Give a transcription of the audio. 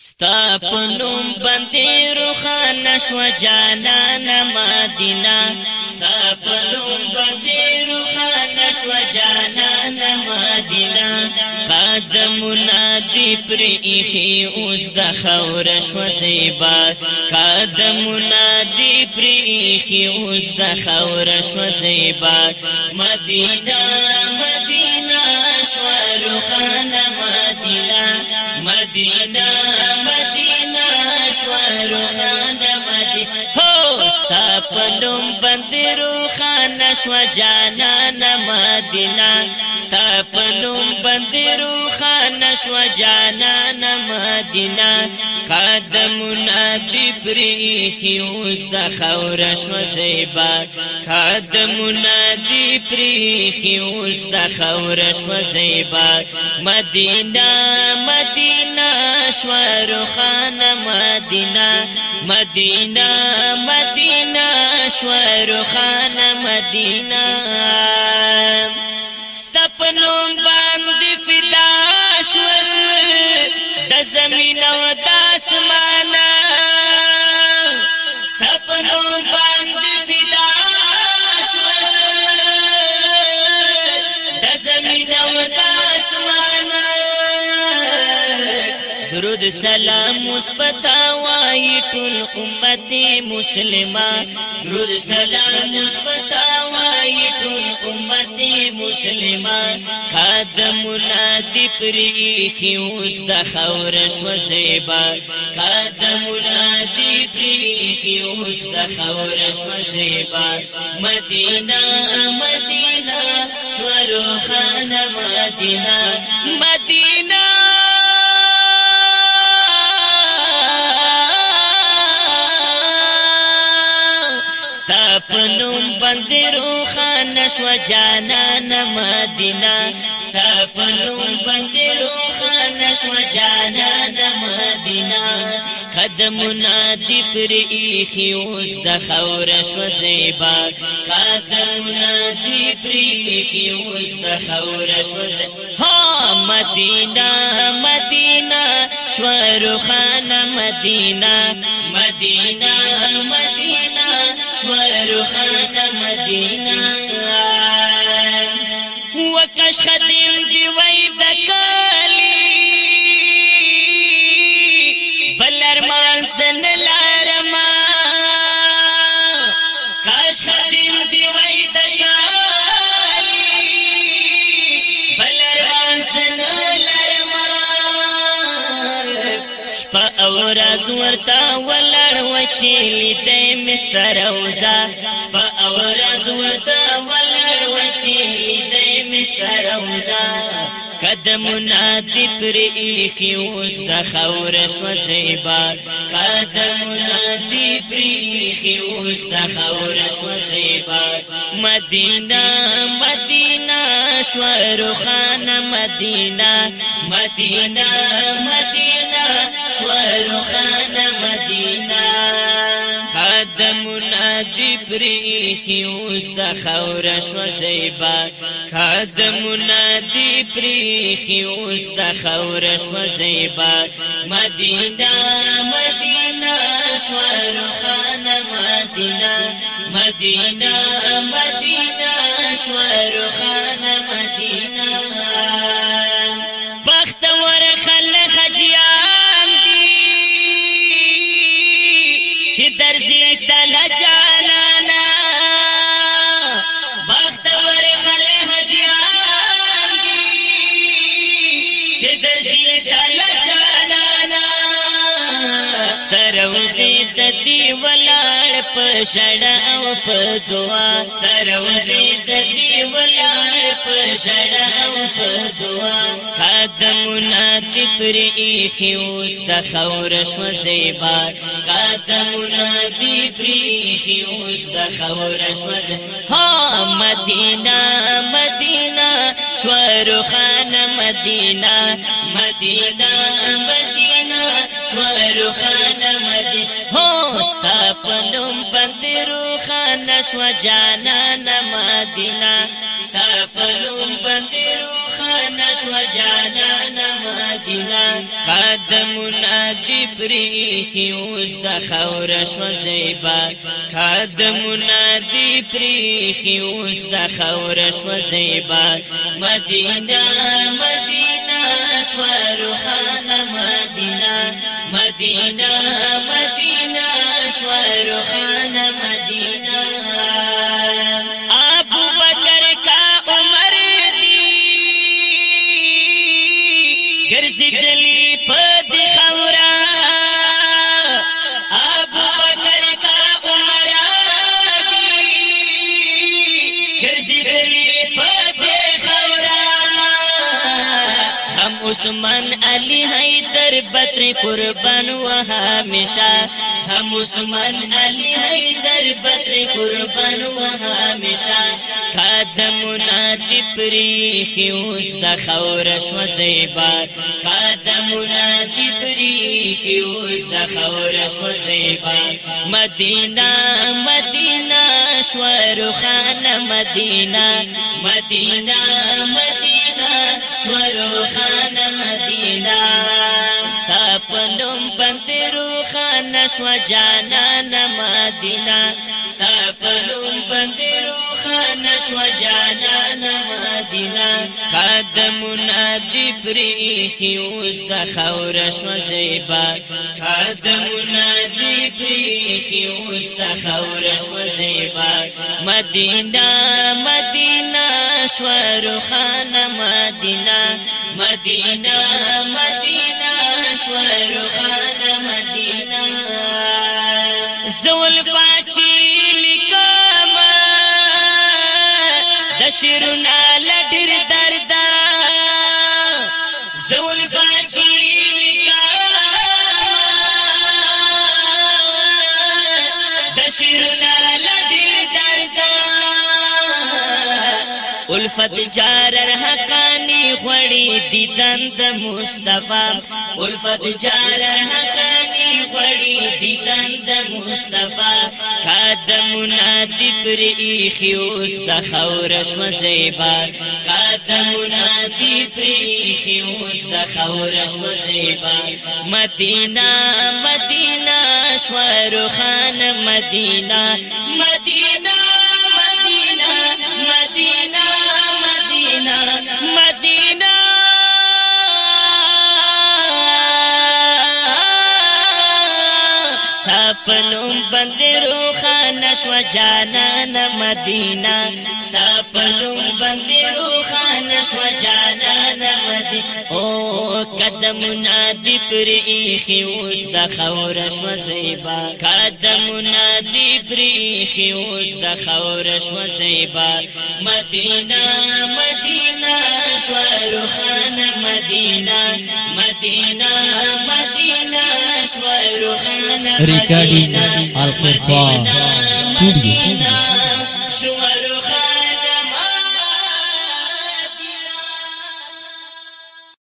ستا پنوم باندې روخانه شو جانان مدینه ستا پنوم باندې روخانه شو جانان مدینه قدمونه دی پر ایخي اوس د خور شو زیبا قدمونه دی پر ایخي اوس د خور شو زیبا مدینه مدینه شوارو خانا مدینہ مدینہ پلوم باندې روخانه شو جانانا مدینه ستا پلوم باندې روخانه شو جانانا مدینه قدمونه دی پریخي اوس د خور شو زیبا قدمونه دی پریخي اوس د خور شو زیبا مدینه مدینه شو روخانه مدینه مدینه مدینه شور خان مدینہ ستپنوم باندې فدا شول د زمین او د اسمان ستپنوم باندې فدا شول د زمین او د اسمان درود سلام مثبتاو وای ټول امت مسلمان درود سلام مثبت وای ټول امت مسلمان قدمونه دی پری خيوس د خور شو زیبا قدمونه دی پری خيوس د خور شو زیبا مدینه مدینه شورو خانه مدینه مدینه پنوم باندې روخان شو جانان مدینه ستا پنوم باندې روخان شو جانان مدینه قدمونه دی پر ایخي اوس د خور شو زیبا قدمونه دی پر ایخي اوس د خور شو ها مدینه مدینه شو روخان مدینه مدینه مدینه شور خان مدینہ وکش خد او راز ورتا ولړ وچی لیدې مستر اوزا په او راز ورتا ولړ وچی لیدې مستر اوزا قدمونه دې پر ایخي اوس د خور شو سیبا قدمونه دې پر ایخي اوس د خور شو سیبا مدینه مدینه شو روخانه مدینه مدینه مدینه شور خان مدینہ قدمونه دی پریخی اوس د خور شو زیبا قدمونه دی پریخی اوس د خور شو زیبا مدینه مدینه شور خان مدینه مدینه مدینه شور خان په شړا او په دعا ستروزي د دی ولار په شړا او په دعا قدمونه تپري خيوس د خور شو زیبا قدمونه تپري خيوس د خور شو زیبا ها مدینه مدینه شور خان مدینه مدینه مدینه شور خان دي هو ستا پنوم باندې روخانه شو جانانا مدینه ستا پنوم باندې روخانه شو جانانا مدینه قدمونه دی پریخي اوس د خور شو زیبا قدمونه دی پریخي اوس د خور شو زیبا مدینه مدینه شو روخانه مدینه مدینہ عثمان علی حیدر بدر قربان و همیشا هم عثمان علی حیدر بدر قربان و همیشا قدمونا دی پریخی اوس د خورش و زیبا قدمونا دی پریخی اوس د خورش و زیبا مدینہ مدینہ شور خان مدینہ مدینہ مدینہ شور خان مدینه ستا پنوم باندې روخانه شو جانا مدینه ستا پنوم باندې خنش و جانانا مدینا قدمونا دی پریخی اوز دا خورش و زیبا قدمونا دی پریخی اوز دا خورش و زیبا مدینا مدینا شو روخانا مدینا مدینا مدینا شو روخانا شیرونه لډر دردا زول بچی د شیرونه لډر دردا الفت جارر حقانی غړی دیدن د مصطفی الفت جارر وړي دي تند مصطفی قدمونه دي پر ایخي اوس د خور شو زیبا قدمونه دي پر ایخي اوس د خور شو زیبا مدینه مدینه شو روخان مدینه مدینه شو جانا مدینه سپلو باندې روخان شو جانا مدینه او قدم نادی پر ایخي اوس د خور شو زیبا قدم نادی پر ایخي اوس د خور شو زیبا مدینه مدینه شو روخان مدینه مدینه مدینه شو روخان ریکارډینګ الخرقان 玻璃，玻璃。